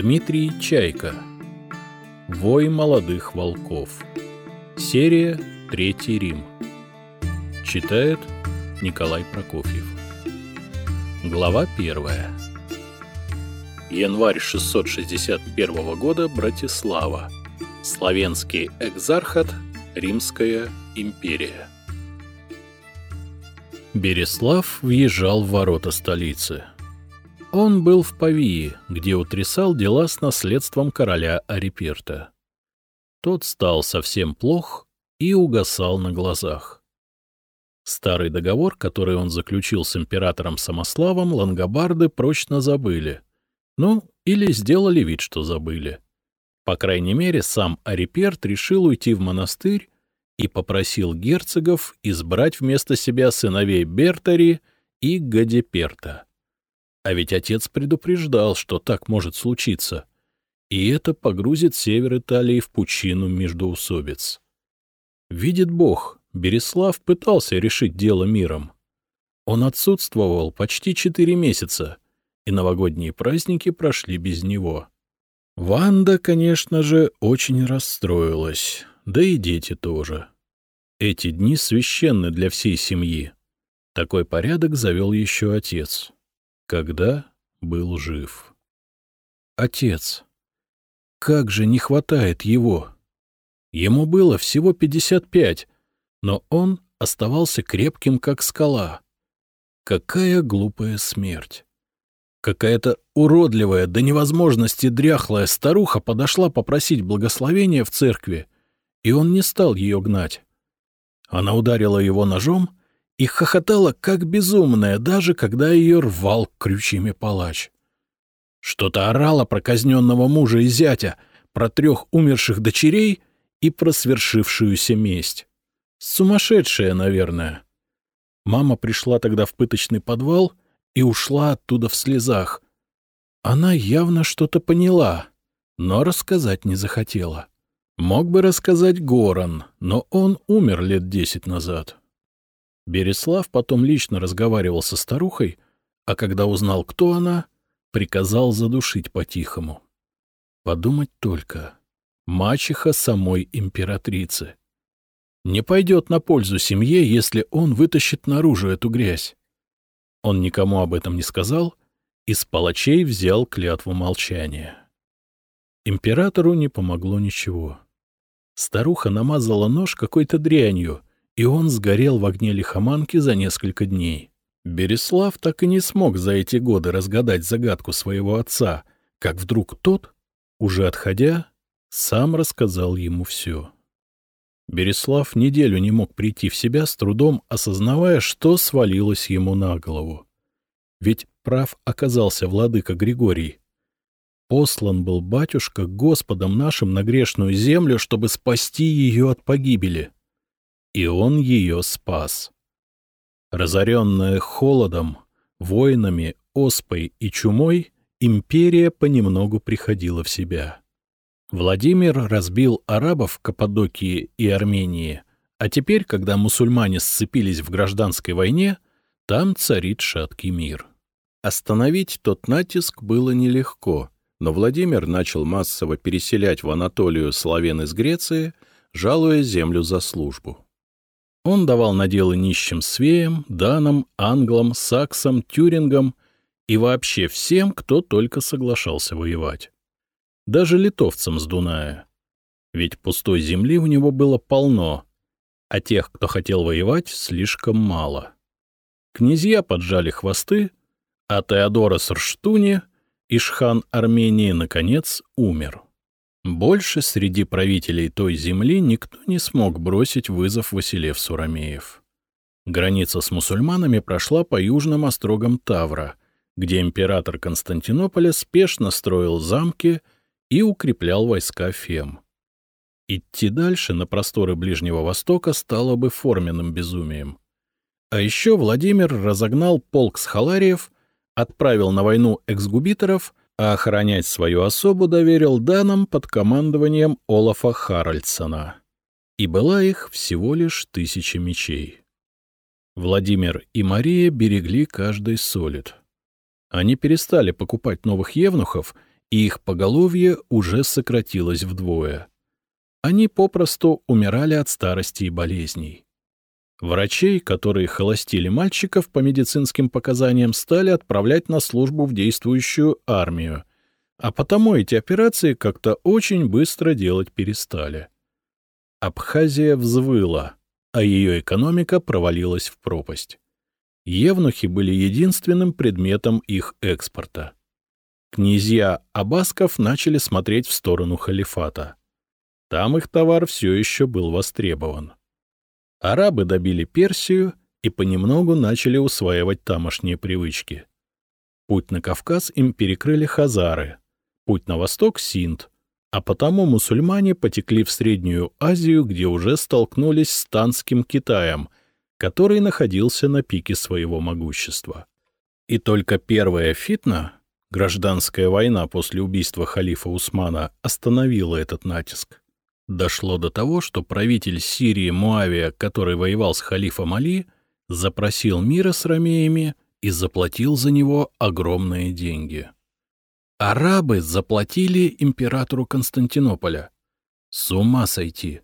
Дмитрий Чайка. Вой молодых волков. Серия Третий Рим. Читает Николай Прокофьев. Глава первая. Январь 661 года. Братислава. Славянский экзархат. Римская империя. Береслав въезжал в ворота столицы. Он был в Павии, где утрясал дела с наследством короля Ариперта. Тот стал совсем плох и угасал на глазах. Старый договор, который он заключил с императором Самославом, лангобарды прочно забыли. Ну, или сделали вид, что забыли. По крайней мере, сам Ариперт решил уйти в монастырь и попросил герцогов избрать вместо себя сыновей Бертари и Гадиперта. А ведь отец предупреждал, что так может случиться, и это погрузит север Италии в пучину междоусобиц. Видит Бог, Береслав пытался решить дело миром. Он отсутствовал почти четыре месяца, и новогодние праздники прошли без него. Ванда, конечно же, очень расстроилась, да и дети тоже. Эти дни священны для всей семьи. Такой порядок завел еще отец когда был жив. Отец. Как же не хватает его. Ему было всего 55, но он оставался крепким, как скала. Какая глупая смерть. Какая-то уродливая до невозможности дряхлая старуха подошла попросить благословения в церкви, и он не стал ее гнать. Она ударила его ножом и хохотала, как безумная, даже когда ее рвал крючьями палач. Что-то орала про казненного мужа и зятя, про трех умерших дочерей и про свершившуюся месть. Сумасшедшая, наверное. Мама пришла тогда в пыточный подвал и ушла оттуда в слезах. Она явно что-то поняла, но рассказать не захотела. Мог бы рассказать Горан, но он умер лет десять назад. Береслав потом лично разговаривал со старухой, а когда узнал, кто она, приказал задушить по-тихому. Подумать только. Мачеха самой императрицы. Не пойдет на пользу семье, если он вытащит наружу эту грязь. Он никому об этом не сказал и с палачей взял клятву молчания. Императору не помогло ничего. Старуха намазала нож какой-то дрянью — и он сгорел в огне лихоманки за несколько дней. Береслав так и не смог за эти годы разгадать загадку своего отца, как вдруг тот, уже отходя, сам рассказал ему все. Береслав неделю не мог прийти в себя, с трудом осознавая, что свалилось ему на голову. Ведь прав оказался владыка Григорий. Послан был батюшка Господом нашим на грешную землю, чтобы спасти ее от погибели и он ее спас. Разоренная холодом, войнами, оспой и чумой, империя понемногу приходила в себя. Владимир разбил арабов Каппадокии и Армении, а теперь, когда мусульмане сцепились в гражданской войне, там царит шаткий мир. Остановить тот натиск было нелегко, но Владимир начал массово переселять в Анатолию славян из Греции, жалуя землю за службу. Он давал наделы нищим свеям, данам, англам, саксам, тюрингам и вообще всем, кто только соглашался воевать. Даже литовцам с Дуная. Ведь пустой земли у него было полно, а тех, кто хотел воевать, слишком мало. Князья поджали хвосты, а Теодорос Рштуни, Ишхан Армении, наконец, умер. Больше среди правителей той земли никто не смог бросить вызов Василев Сурамеев. Граница с мусульманами прошла по южным острогам Тавра, где император Константинополя спешно строил замки и укреплял войска Фем. Идти дальше на просторы Ближнего Востока стало бы форменным безумием. А еще Владимир разогнал полк схалариев, отправил на войну эксгубиторов а охранять свою особу доверил данным под командованием Олафа Харальдсона. И была их всего лишь тысяча мечей. Владимир и Мария берегли каждый солид. Они перестали покупать новых евнухов и их поголовье уже сократилось вдвое. Они попросту умирали от старости и болезней. Врачей, которые холостили мальчиков по медицинским показаниям, стали отправлять на службу в действующую армию, а потому эти операции как-то очень быстро делать перестали. Абхазия взвыла, а ее экономика провалилась в пропасть. Евнухи были единственным предметом их экспорта. Князья Абасков начали смотреть в сторону халифата. Там их товар все еще был востребован. Арабы добили Персию и понемногу начали усваивать тамошние привычки. Путь на Кавказ им перекрыли хазары, путь на восток — Синд, а потому мусульмане потекли в Среднюю Азию, где уже столкнулись с Танским Китаем, который находился на пике своего могущества. И только первая фитна, гражданская война после убийства халифа Усмана, остановила этот натиск. Дошло до того, что правитель Сирии Муавия, который воевал с халифом Али, запросил мира с ромеями и заплатил за него огромные деньги. Арабы заплатили императору Константинополя. С ума сойти.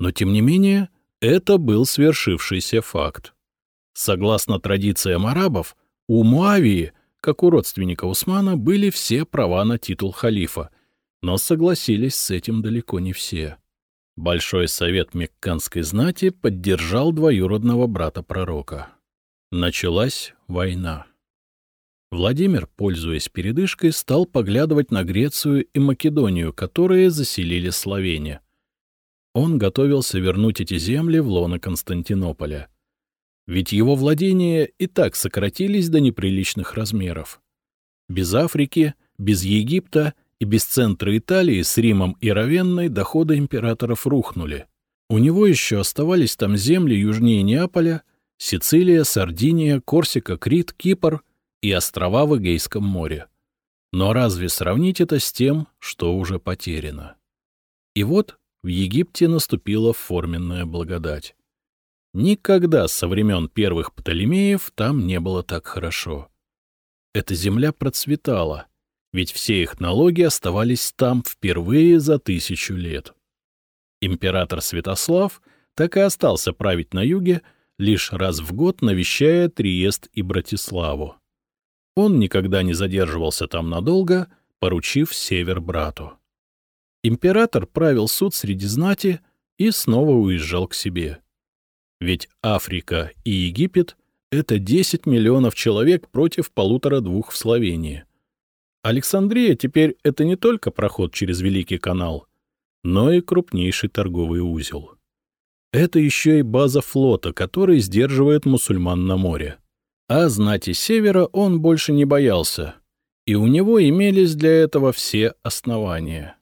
Но, тем не менее, это был свершившийся факт. Согласно традициям арабов, у Муавии, как у родственника Усмана, были все права на титул халифа — но согласились с этим далеко не все. Большой совет мекканской знати поддержал двоюродного брата пророка. Началась война. Владимир, пользуясь передышкой, стал поглядывать на Грецию и Македонию, которые заселили Словения. Он готовился вернуть эти земли в лоно Константинополя. Ведь его владения и так сократились до неприличных размеров. Без Африки, без Египта и без центра Италии с Римом и Равенной доходы императоров рухнули. У него еще оставались там земли южнее Неаполя, Сицилия, Сардиния, Корсика, Крит, Кипр и острова в Эгейском море. Но разве сравнить это с тем, что уже потеряно? И вот в Египте наступила форменная благодать. Никогда со времен первых Птолемеев там не было так хорошо. Эта земля процветала — ведь все их налоги оставались там впервые за тысячу лет. Император Святослав так и остался править на юге, лишь раз в год навещая Триест и Братиславу. Он никогда не задерживался там надолго, поручив север брату. Император правил суд среди знати и снова уезжал к себе. Ведь Африка и Египет — это 10 миллионов человек против полутора-двух в Словении — Александрия теперь это не только проход через Великий канал, но и крупнейший торговый узел. Это еще и база флота, который сдерживает мусульман на море. А знати севера он больше не боялся, и у него имелись для этого все основания.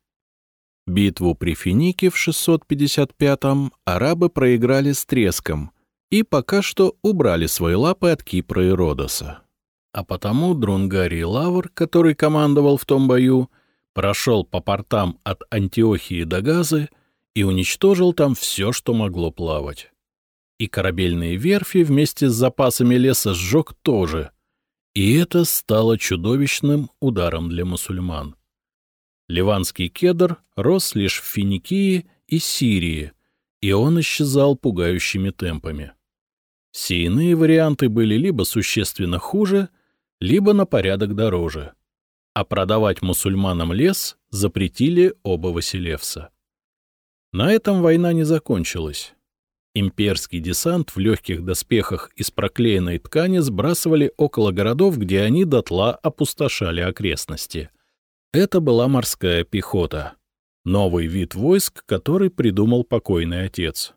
Битву при Финике в 655-м арабы проиграли с треском и пока что убрали свои лапы от Кипра и Родоса. А потому Друнгарий Лавр, который командовал в том бою, прошел по портам от Антиохии до Газы и уничтожил там все, что могло плавать. И корабельные верфи вместе с запасами леса сжег тоже, и это стало чудовищным ударом для мусульман. Ливанский кедр рос лишь в Финикии и Сирии, и он исчезал пугающими темпами. Все иные варианты были либо существенно хуже — либо на порядок дороже. А продавать мусульманам лес запретили оба Василевса. На этом война не закончилась. Имперский десант в легких доспехах из проклеенной ткани сбрасывали около городов, где они дотла опустошали окрестности. Это была морская пехота. Новый вид войск, который придумал покойный отец.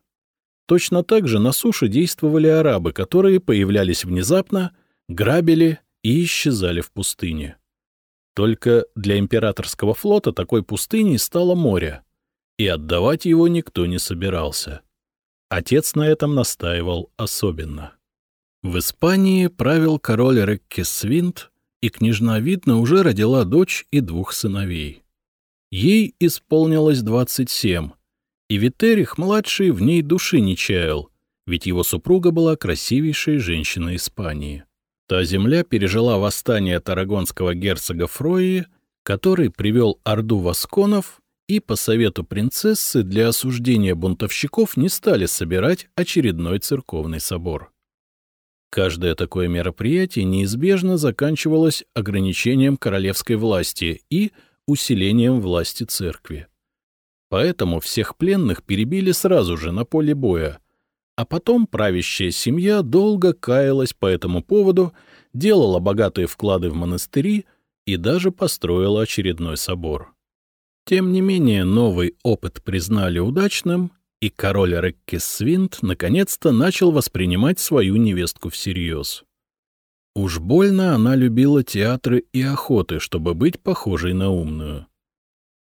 Точно так же на суше действовали арабы, которые появлялись внезапно, грабили и исчезали в пустыне. Только для императорского флота такой пустыней стало море, и отдавать его никто не собирался. Отец на этом настаивал особенно. В Испании правил король Реккесвинт, и княжна Видна уже родила дочь и двух сыновей. Ей исполнилось двадцать семь, и Витерих-младший в ней души не чаял, ведь его супруга была красивейшей женщиной Испании. Та земля пережила восстание тарагонского герцога Фрои, который привел орду восконов и по совету принцессы для осуждения бунтовщиков не стали собирать очередной церковный собор. Каждое такое мероприятие неизбежно заканчивалось ограничением королевской власти и усилением власти церкви. Поэтому всех пленных перебили сразу же на поле боя, а потом правящая семья долго каялась по этому поводу, делала богатые вклады в монастыри и даже построила очередной собор. Тем не менее, новый опыт признали удачным, и король Реккисвинд наконец-то начал воспринимать свою невестку всерьез. Уж больно она любила театры и охоты, чтобы быть похожей на умную.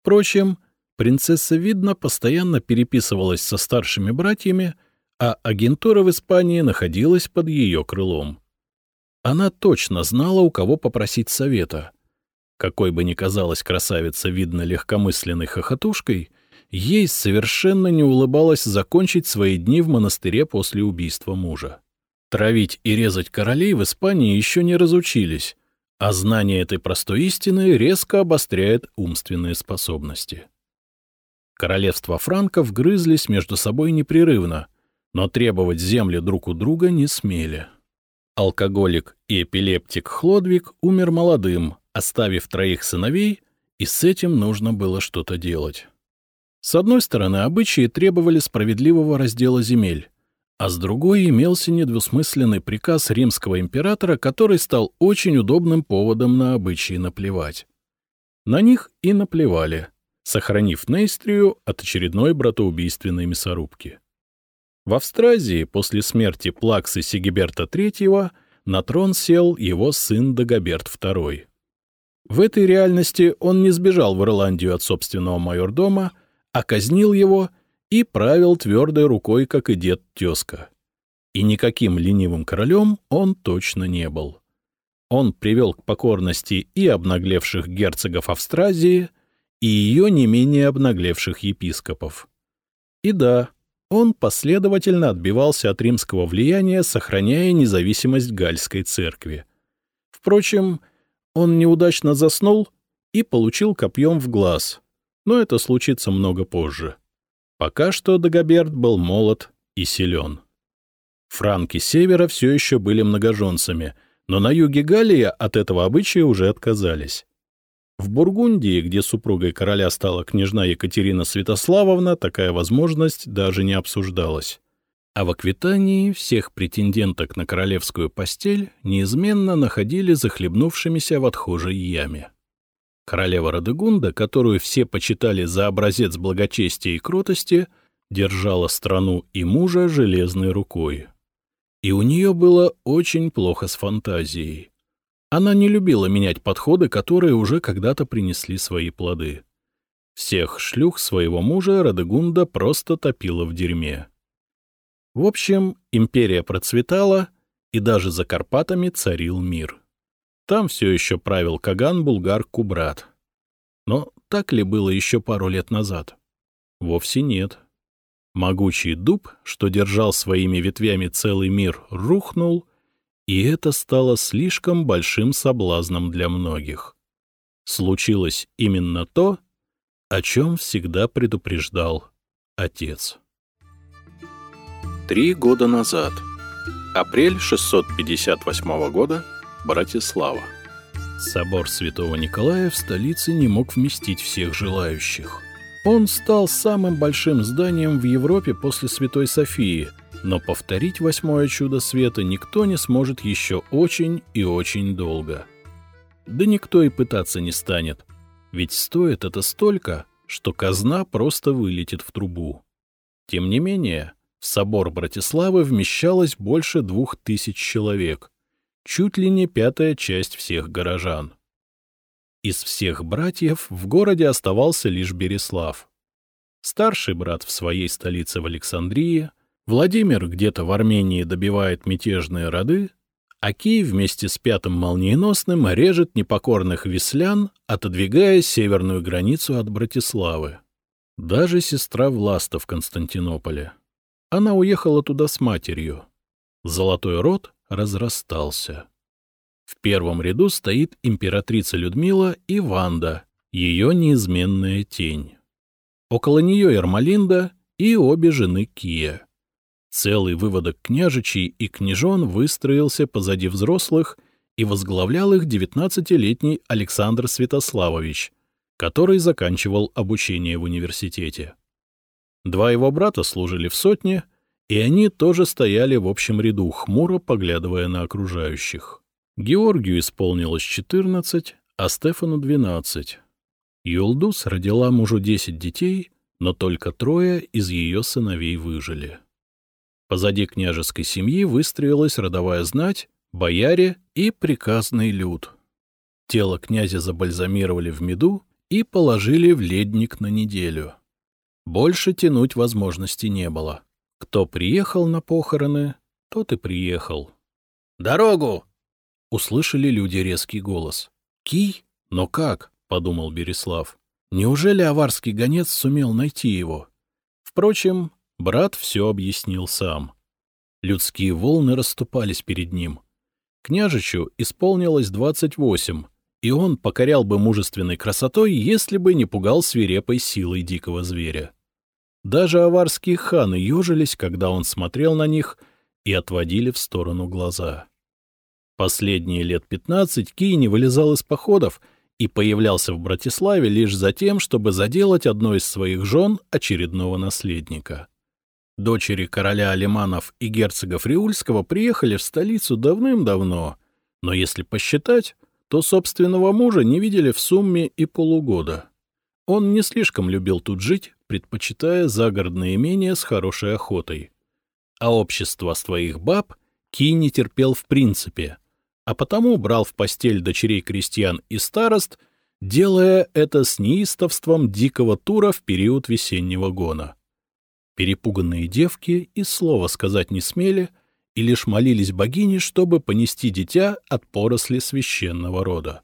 Впрочем, принцесса, видно, постоянно переписывалась со старшими братьями, а агентура в Испании находилась под ее крылом. Она точно знала, у кого попросить совета. Какой бы ни казалась красавица, видно, легкомысленной хохотушкой, ей совершенно не улыбалось закончить свои дни в монастыре после убийства мужа. Травить и резать королей в Испании еще не разучились, а знание этой простой истины резко обостряет умственные способности. Королевства франков грызлись между собой непрерывно, но требовать земли друг у друга не смели. Алкоголик и эпилептик Хлодвиг умер молодым, оставив троих сыновей, и с этим нужно было что-то делать. С одной стороны, обычаи требовали справедливого раздела земель, а с другой имелся недвусмысленный приказ римского императора, который стал очень удобным поводом на обычаи наплевать. На них и наплевали, сохранив Нейстрию от очередной братоубийственной мясорубки. В Австразии после смерти Плаксы Сигиберта III на трон сел его сын Дагоберт II. В этой реальности он не сбежал в Ирландию от собственного майордома, а казнил его и правил твердой рукой, как и дед-тезка. И никаким ленивым королем он точно не был. Он привел к покорности и обнаглевших герцогов Австразии, и ее не менее обнаглевших епископов. И да, он последовательно отбивался от римского влияния, сохраняя независимость Гальской церкви. Впрочем, он неудачно заснул и получил копьем в глаз, но это случится много позже. Пока что Дагоберт был молод и силен. Франки севера все еще были многоженцами, но на юге Галлии от этого обычая уже отказались. В Бургундии, где супругой короля стала княжна Екатерина Святославовна, такая возможность даже не обсуждалась. А в Аквитании всех претенденток на королевскую постель неизменно находили захлебнувшимися в отхожей яме. Королева Радегунда, которую все почитали за образец благочестия и кротости, держала страну и мужа железной рукой. И у нее было очень плохо с фантазией. Она не любила менять подходы, которые уже когда-то принесли свои плоды. Всех шлюх своего мужа Радегунда просто топила в дерьме. В общем, империя процветала, и даже за Карпатами царил мир. Там все еще правил Каган Булгар Кубрат. Но так ли было еще пару лет назад? Вовсе нет. Могучий дуб, что держал своими ветвями целый мир, рухнул, и это стало слишком большим соблазном для многих. Случилось именно то, о чем всегда предупреждал отец. Три года назад. Апрель 658 года. Братислава. Собор Святого Николая в столице не мог вместить всех желающих. Он стал самым большим зданием в Европе после Святой Софии — но повторить восьмое чудо света никто не сможет еще очень и очень долго. Да никто и пытаться не станет, ведь стоит это столько, что казна просто вылетит в трубу. Тем не менее, в собор Братиславы вмещалось больше двух тысяч человек, чуть ли не пятая часть всех горожан. Из всех братьев в городе оставался лишь Береслав. Старший брат в своей столице в Александрии, Владимир где-то в Армении добивает мятежные роды, а Киев вместе с Пятым Молниеносным режет непокорных веслян, отодвигая северную границу от Братиславы. Даже сестра Власта в Константинополе. Она уехала туда с матерью. Золотой род разрастался. В первом ряду стоит императрица Людмила и Ванда, ее неизменная тень. Около нее Эрмалинда и обе жены Кия. Целый выводок княжичей и княжон выстроился позади взрослых и возглавлял их девятнадцатилетний Александр Святославович, который заканчивал обучение в университете. Два его брата служили в сотне, и они тоже стояли в общем ряду, хмуро поглядывая на окружающих. Георгию исполнилось 14, а Стефану 12. Юлдус родила мужу 10 детей, но только трое из ее сыновей выжили. Позади княжеской семьи выстроилась родовая знать, бояре и приказный люд. Тело князя забальзамировали в меду и положили в ледник на неделю. Больше тянуть возможности не было. Кто приехал на похороны, тот и приехал. «Дорогу!» — услышали люди резкий голос. «Кий? Но как?» — подумал Береслав. «Неужели аварский гонец сумел найти его?» Впрочем, брат все объяснил сам. Людские волны расступались перед ним. Княжичу исполнилось двадцать восемь, и он покорял бы мужественной красотой, если бы не пугал свирепой силой дикого зверя. Даже аварские ханы ежились, когда он смотрел на них, и отводили в сторону глаза. Последние лет пятнадцать Кий не вылезал из походов и появлялся в Братиславе лишь за тем, чтобы заделать одной из своих жен очередного наследника. Дочери короля Алиманов и герцога Фриульского приехали в столицу давным-давно, но если посчитать, то собственного мужа не видели в сумме и полугода. Он не слишком любил тут жить, предпочитая загородное имение с хорошей охотой. А общество своих баб Ки не терпел в принципе, а потому брал в постель дочерей крестьян и старост, делая это с неистовством дикого тура в период весеннего гона. Перепуганные девки и слова сказать не смели и лишь молились богине, чтобы понести дитя от поросли священного рода.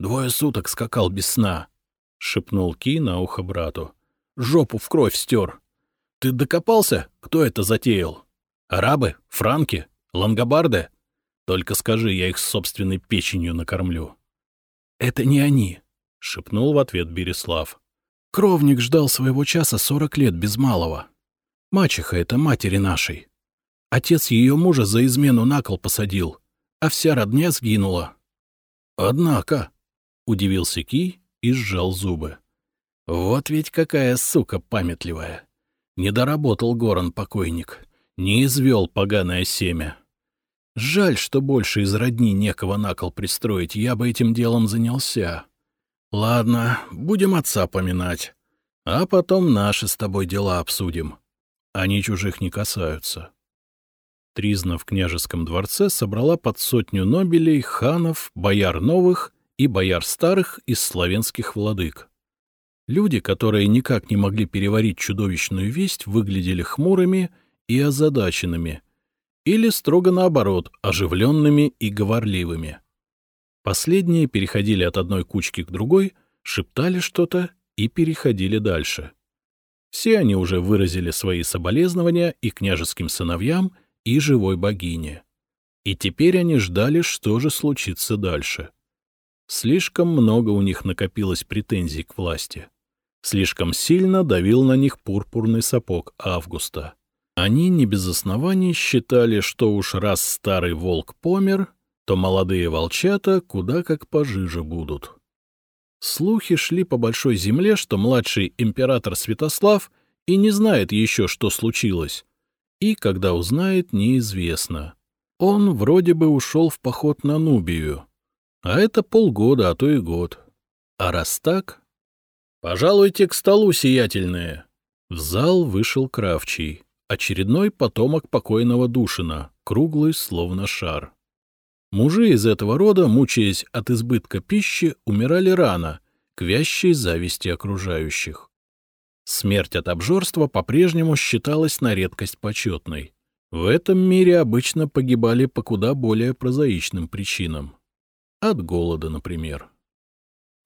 «Двое суток скакал без сна», — шепнул Ки на ухо брату жопу в кровь стер. Ты докопался, кто это затеял? Арабы? Франки? Лангобарды? Только скажи, я их собственной печенью накормлю. — Это не они, — шепнул в ответ Береслав. Кровник ждал своего часа сорок лет без малого. Мачеха — это матери нашей. Отец ее мужа за измену на кол посадил, а вся родня сгинула. — Однако, — удивился Ки и сжал зубы. Вот ведь какая сука памятливая. Не доработал Горан покойник, не извел поганое семя. Жаль, что больше из родни некого на кол пристроить, я бы этим делом занялся. Ладно, будем отца поминать, а потом наши с тобой дела обсудим. Они чужих не касаются. Тризна в княжеском дворце собрала под сотню нобелей, ханов, бояр новых и бояр старых из славянских владык. Люди, которые никак не могли переварить чудовищную весть, выглядели хмурыми и озадаченными, или, строго наоборот, оживленными и говорливыми. Последние переходили от одной кучки к другой, шептали что-то и переходили дальше. Все они уже выразили свои соболезнования и княжеским сыновьям, и живой богине. И теперь они ждали, что же случится дальше. Слишком много у них накопилось претензий к власти. Слишком сильно давил на них пурпурный сапог Августа. Они не без оснований считали, что уж раз старый волк помер, то молодые волчата куда как пожиже будут. Слухи шли по большой земле, что младший император Святослав и не знает еще, что случилось, и, когда узнает, неизвестно. Он вроде бы ушел в поход на Нубию, а это полгода, а то и год. А раз так, «Пожалуйте к столу, сиятельные!» В зал вышел Кравчий, очередной потомок покойного Душина, круглый, словно шар. Мужи из этого рода, мучаясь от избытка пищи, умирали рано, к вящей зависти окружающих. Смерть от обжорства по-прежнему считалась на редкость почетной. В этом мире обычно погибали по куда более прозаичным причинам. От голода, например.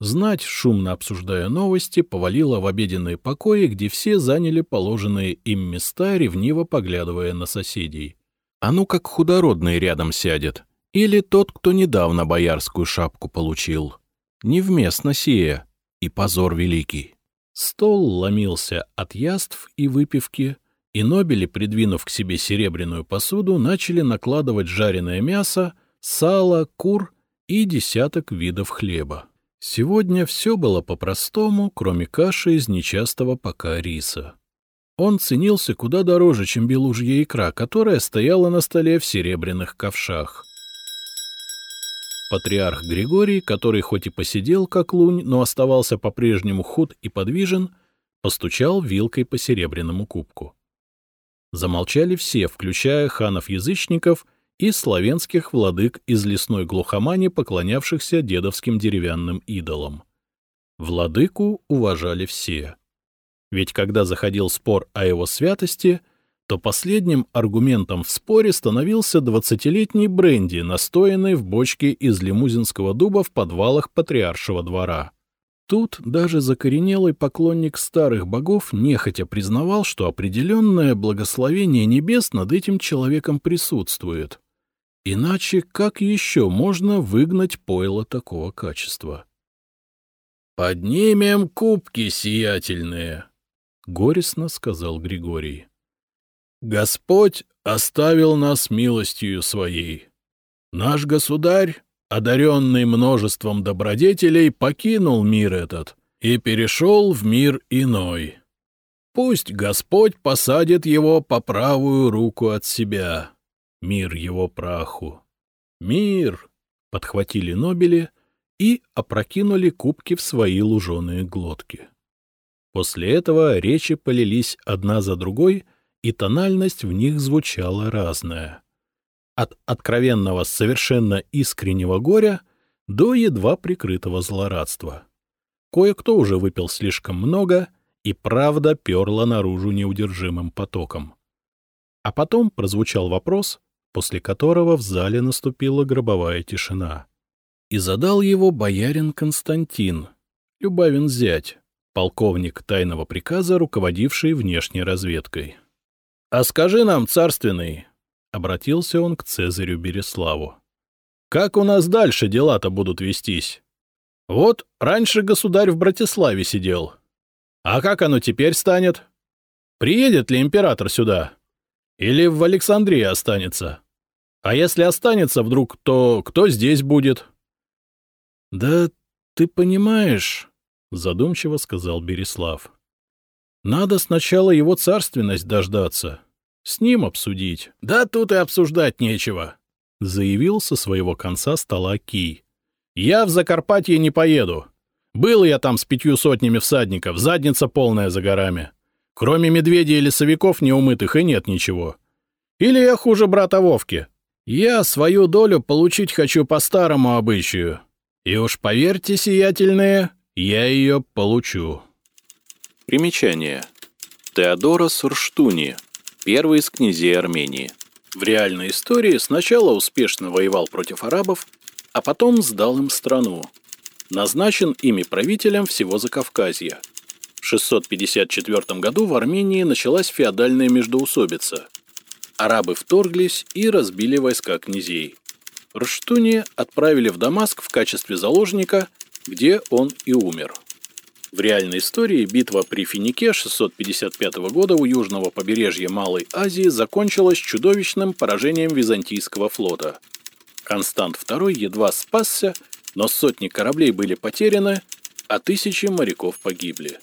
Знать, шумно обсуждая новости, повалила в обеденные покои, где все заняли положенные им места, ревниво поглядывая на соседей. А ну как худородный рядом сядет. Или тот, кто недавно боярскую шапку получил. невместно сие, и позор великий. Стол ломился от яств и выпивки, и нобели, придвинув к себе серебряную посуду, начали накладывать жареное мясо, сало, кур и десяток видов хлеба. Сегодня все было по-простому, кроме каши из нечастого пока риса. Он ценился куда дороже, чем белужья икра, которая стояла на столе в серебряных ковшах. Патриарх Григорий, который хоть и посидел как лунь, но оставался по-прежнему худ и подвижен, постучал вилкой по серебряному кубку. Замолчали все, включая ханов-язычников и славянских владык из лесной глухомани, поклонявшихся дедовским деревянным идолам. Владыку уважали все. Ведь когда заходил спор о его святости, то последним аргументом в споре становился двадцатилетний бренди, настоянный в бочке из лимузинского дуба в подвалах патриаршего двора. Тут даже закоренелый поклонник старых богов нехотя признавал, что определенное благословение небес над этим человеком присутствует. Иначе как еще можно выгнать пойло такого качества? «Поднимем кубки сиятельные», — горестно сказал Григорий. «Господь оставил нас милостью своей. Наш государь, одаренный множеством добродетелей, покинул мир этот и перешел в мир иной. Пусть Господь посадит его по правую руку от себя. Мир его праху. Мир!» — подхватили Нобели и опрокинули кубки в свои луженые глотки. После этого речи полились одна за другой, и тональность в них звучала разная. От откровенного совершенно искреннего горя до едва прикрытого злорадства. Кое-кто уже выпил слишком много, и правда перла наружу неудержимым потоком. А потом прозвучал вопрос, после которого в зале наступила гробовая тишина. И задал его боярин Константин, Любавин зять, полковник тайного приказа, руководивший внешней разведкой. — А скажи нам, царственный, — обратился он к Цезарю Береславу, — как у нас дальше дела-то будут вестись? Вот раньше государь в Братиславе сидел. А как оно теперь станет? Приедет ли император сюда? Или в Александрии останется? А если останется вдруг, то кто здесь будет? — Да ты понимаешь, задумчиво сказал Береслав. Надо сначала его царственность дождаться, с ним обсудить. Да тут и обсуждать нечего, заявил со своего конца стола Кий. Я в Закарпатье не поеду. Был я там с пятью сотнями всадников, задница полная за горами. Кроме медведей и лесовиков неумытых и нет ничего. Или я хуже брата Вовки. Я свою долю получить хочу по старому обычаю. И уж поверьте, сиятельные, я ее получу. Примечание. Теодорос Рштуни, первый из князей Армении. В реальной истории сначала успешно воевал против арабов, а потом сдал им страну. Назначен ими правителем всего Закавказья. В 654 году в Армении началась феодальная междоусобица. Арабы вторглись и разбили войска князей. Рштуни отправили в Дамаск в качестве заложника – где он и умер. В реальной истории битва при Финике 655 года у южного побережья Малой Азии закончилась чудовищным поражением византийского флота. Констант II едва спасся, но сотни кораблей были потеряны, а тысячи моряков погибли.